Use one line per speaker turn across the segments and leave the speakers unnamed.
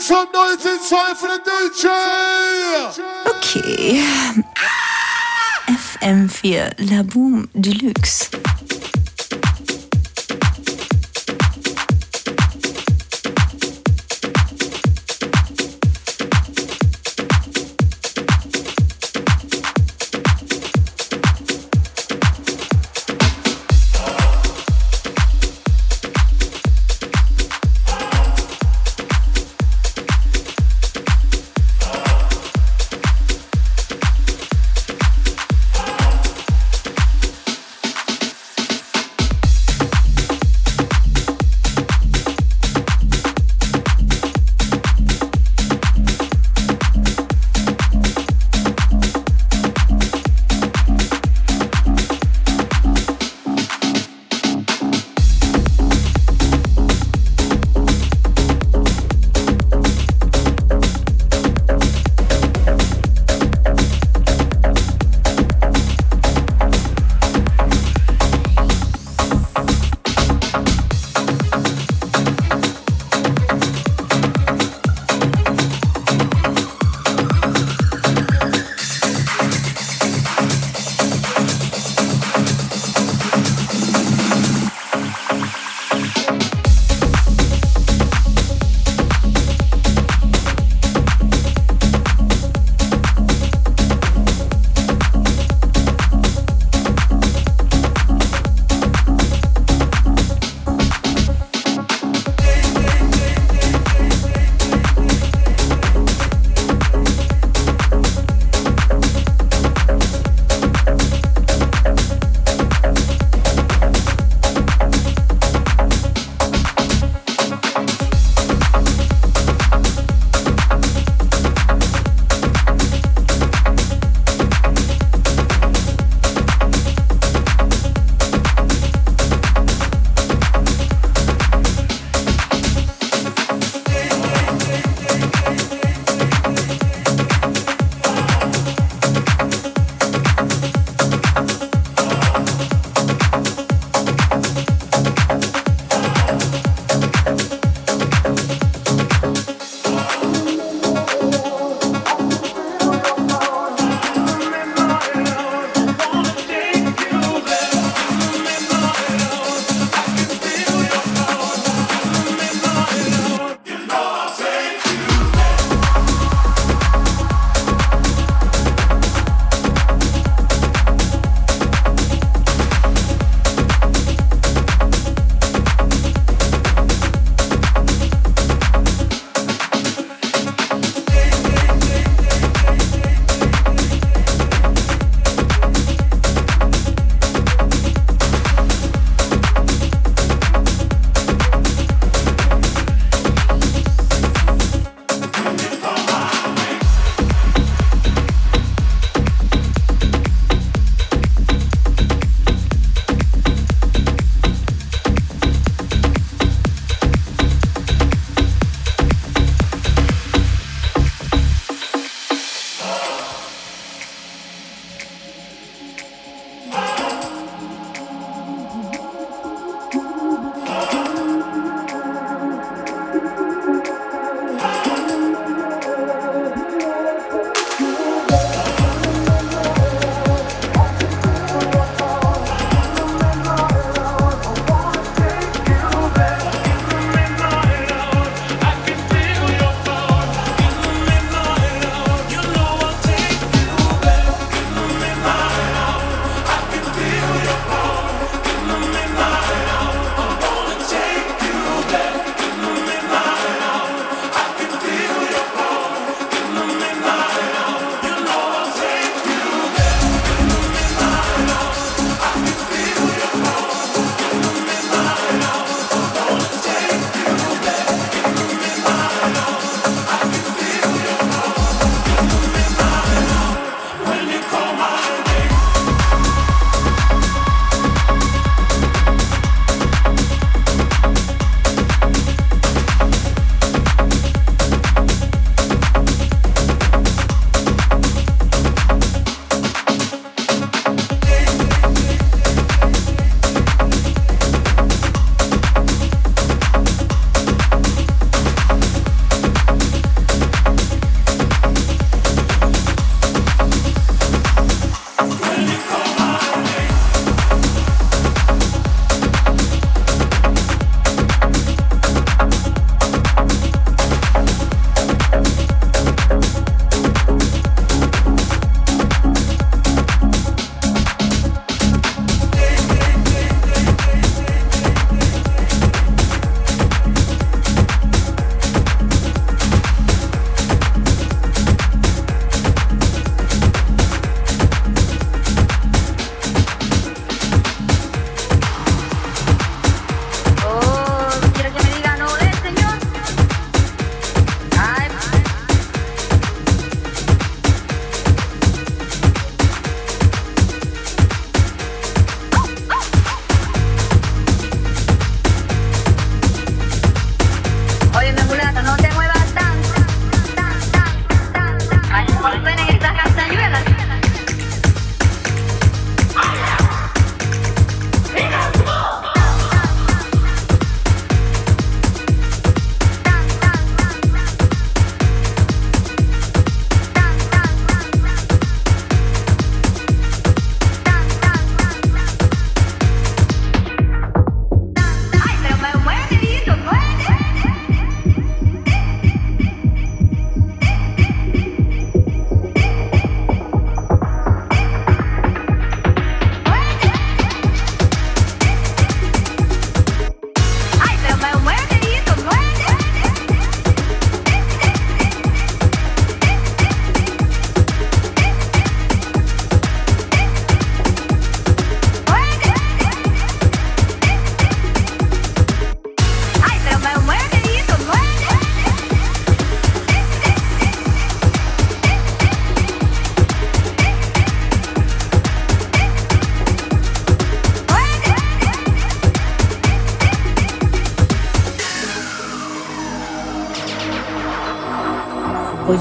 Deutschland 19, für DJ!
Okay. FM4 Laboom Deluxe.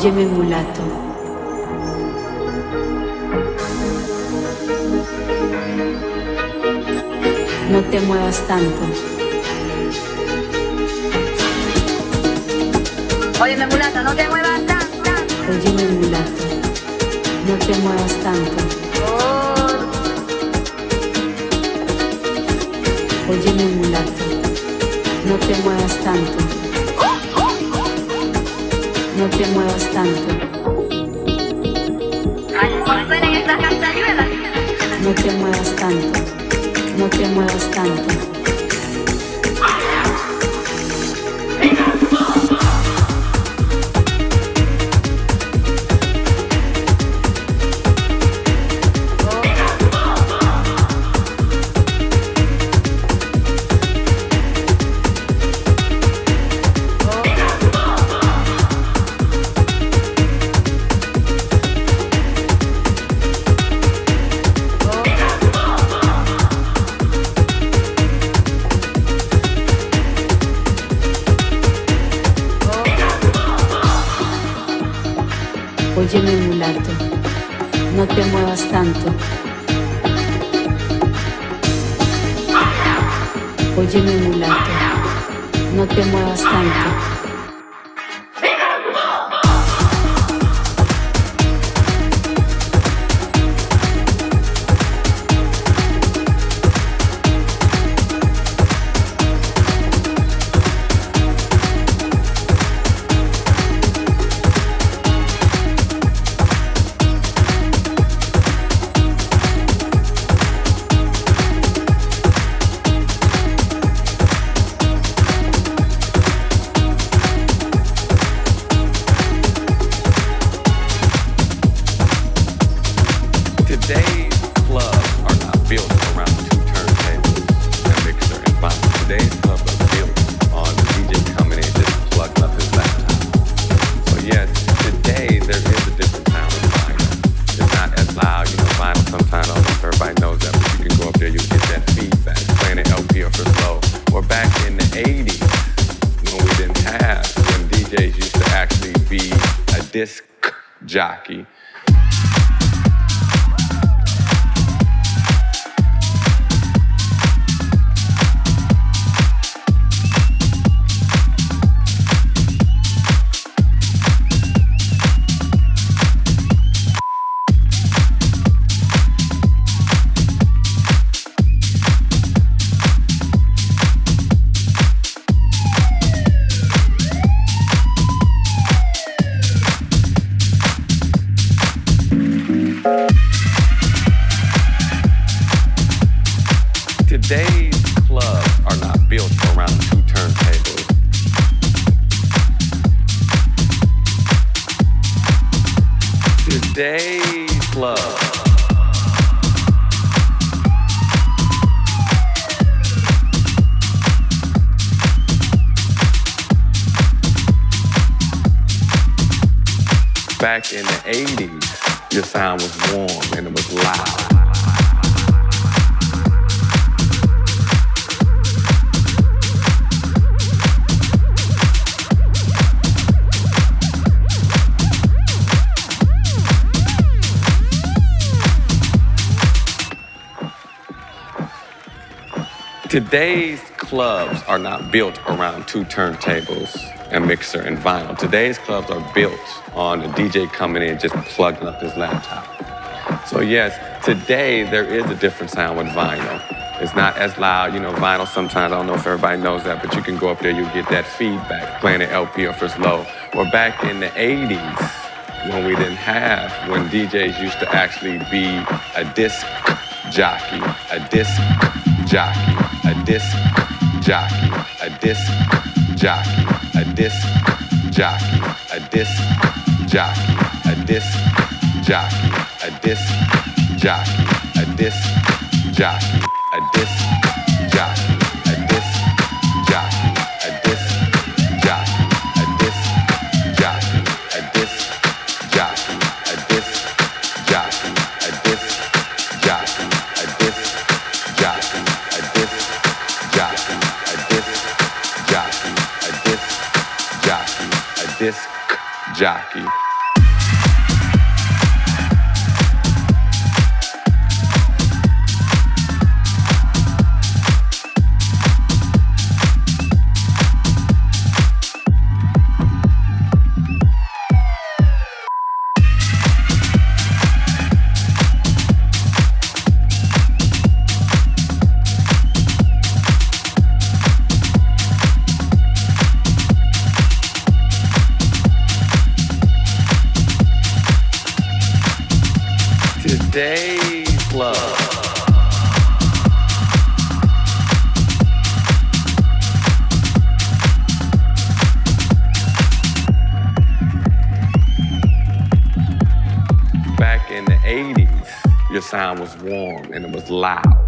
Óyeme mulato. No te muevas tanto.
Óyeme mulato, no te muevas tanto.
Óyeme mulato. No te muevas tanto. Óyeme mulato. No te muevas tanto. No te muevas tanto. No te muevas tanto. No te muevas tanto.
Disc jockey. In the 80s, your sound was warm and it was loud. Today's clubs are not built around two turntables, a mixer, and vinyl. Today's clubs are built on a DJ coming in just plugging up his laptop. So yes, today there is a different sound with vinyl. It's not as loud, you know, vinyl sometimes, I don't know if everybody knows that, but you can go up there, you get that feedback, playing an LP or for slow. Or back in the 80s, when we didn't have, when DJs used to actually be a disc jockey, a disc jockey, a disc jockey, a disc jockey, a disc jockey, a disc jockey, a disc jockey, a disc jockey, a disc jockey, a disc jockey, a disc jockey, a disc jockey, a disc jockey, a disc jockey, a disc jockey, a disc jockey, a disc jockey, a disc jockey, a disc jockey, a disc jockey, a disc jockey. Today's warm and it was loud.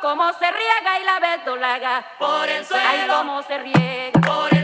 como se riega y la verdolaga por el suelo, ay, como se riega. Por el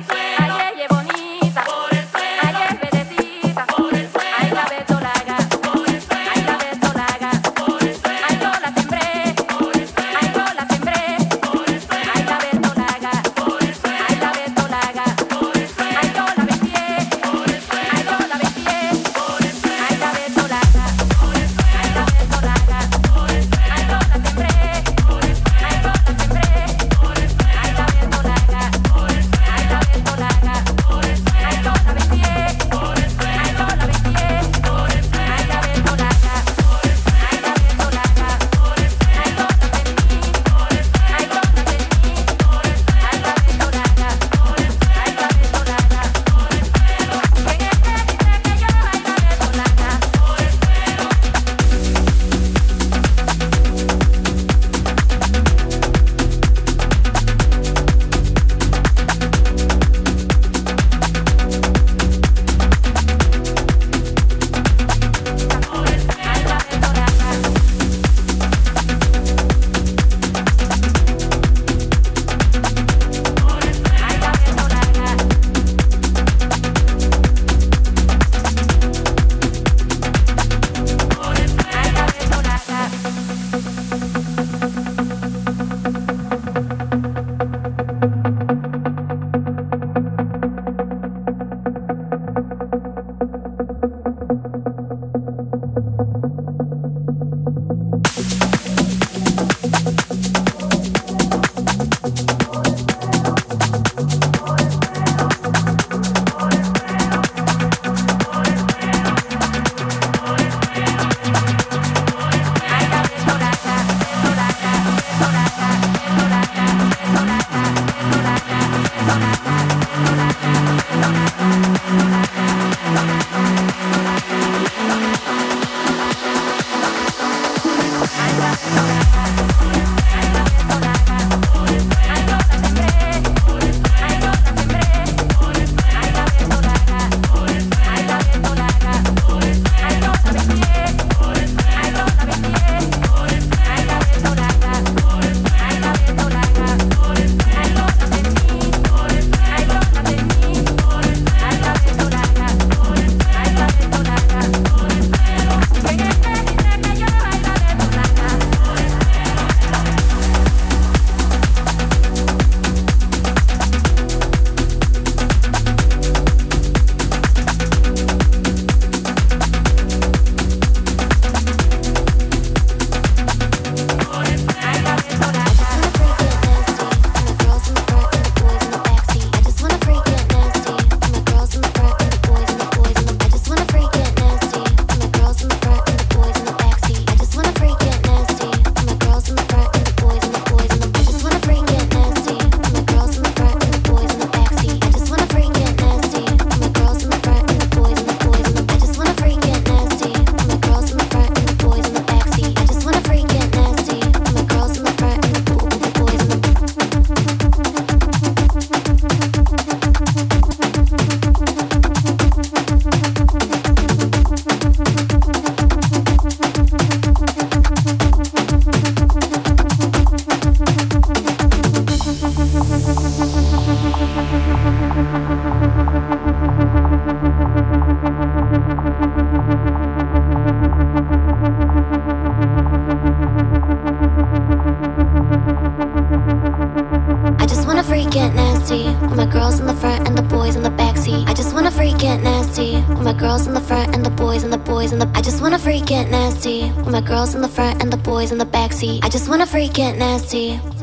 see.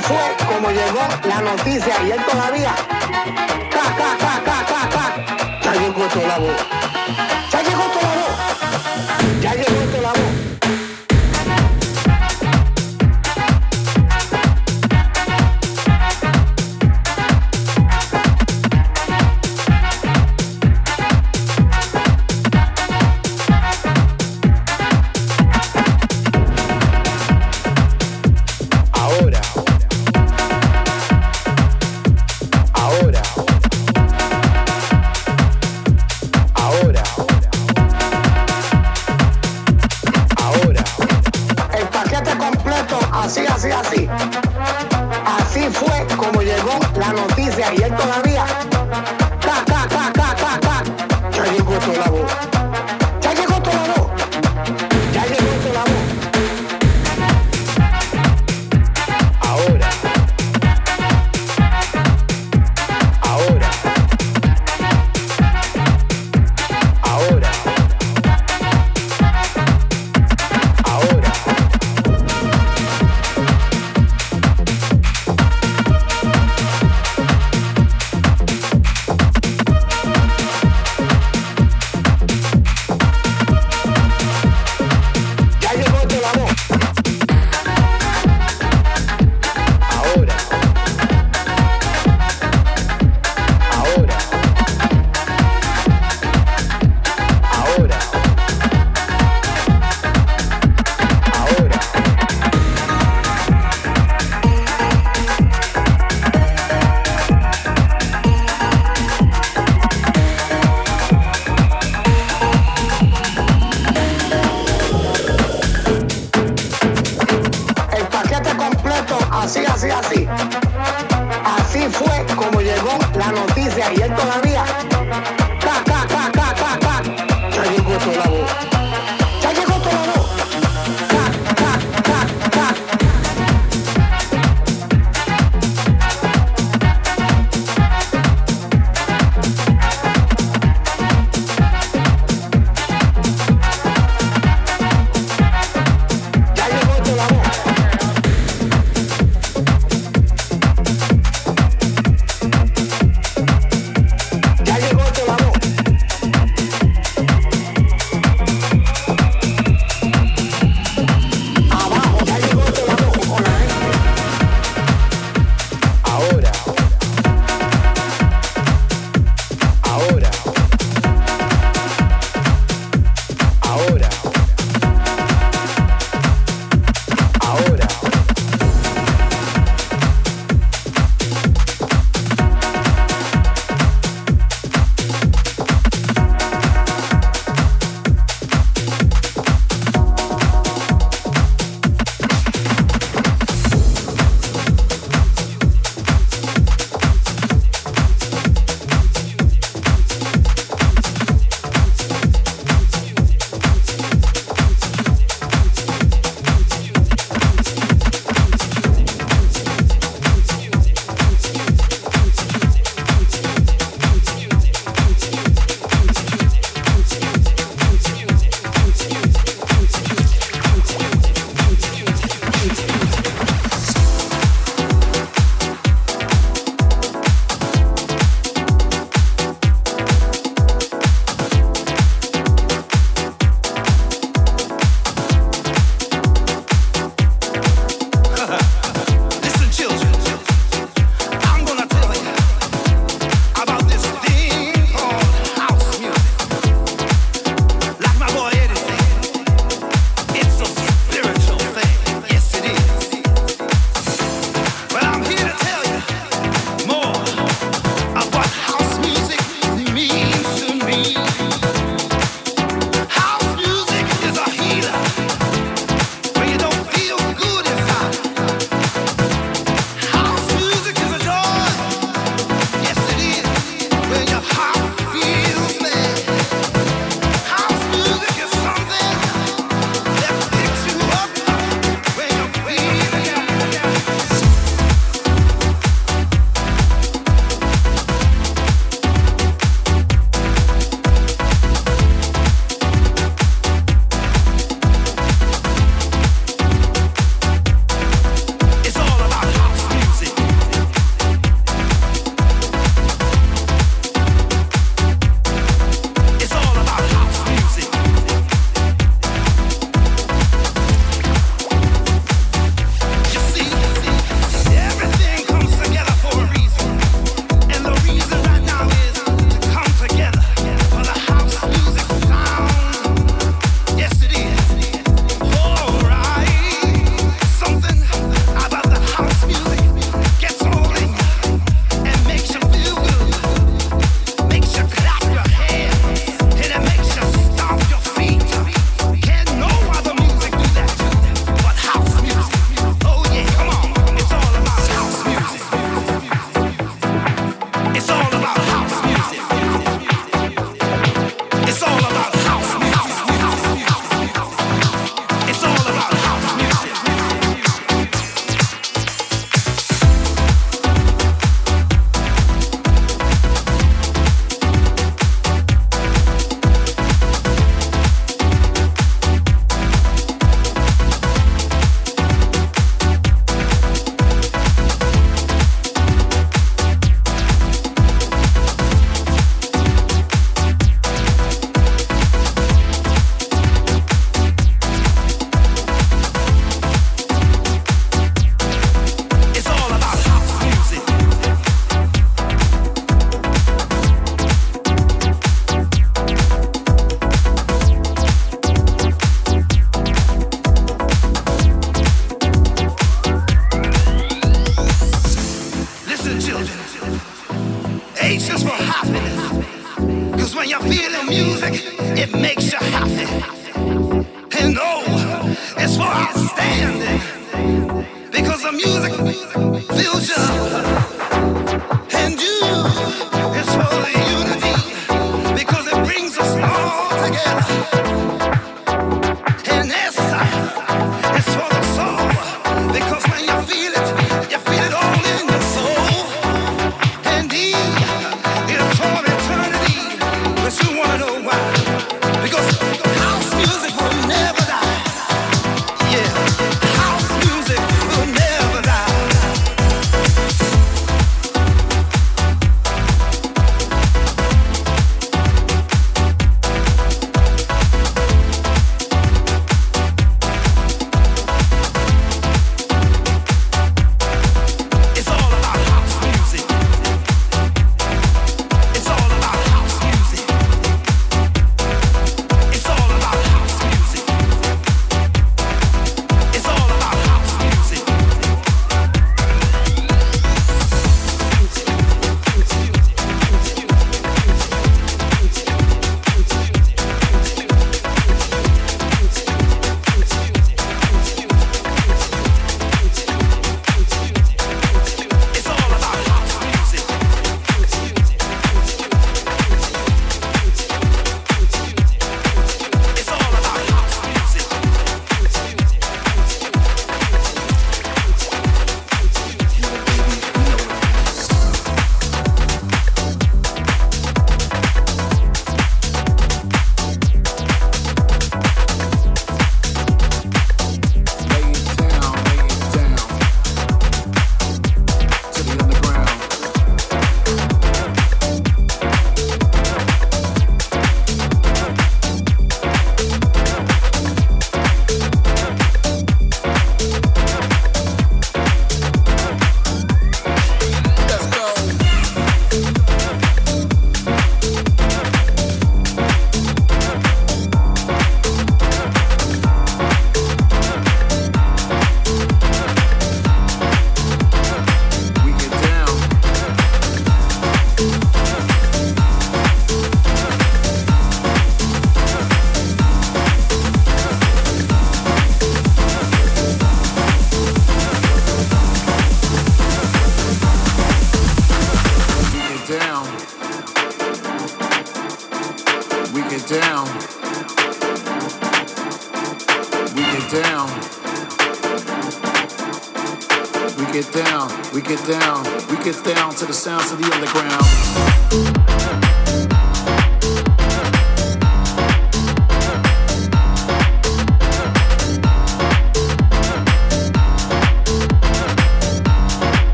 fue como llegó la noticia y él todavía. ¡Ca, ca, ca, ca, ca, ca! Salió la voz.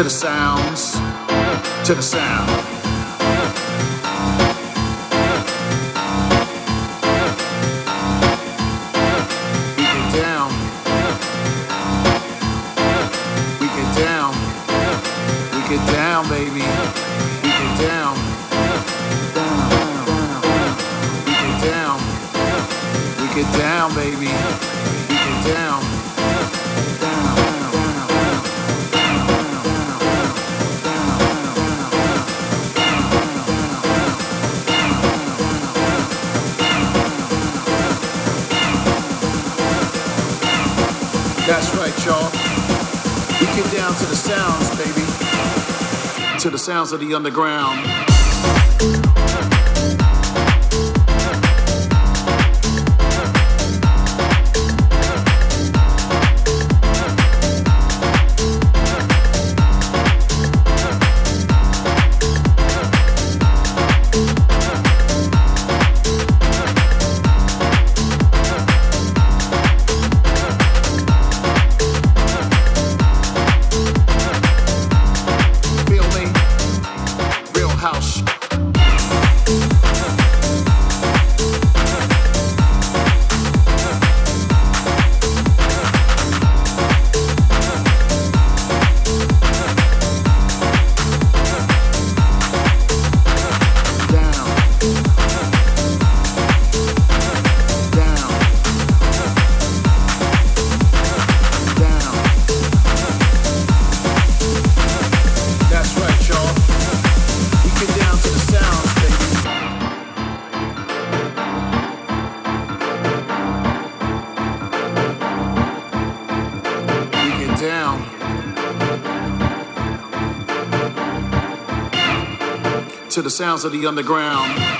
to the sounds, to the sound. sounds of the underground. to the sounds of the underground.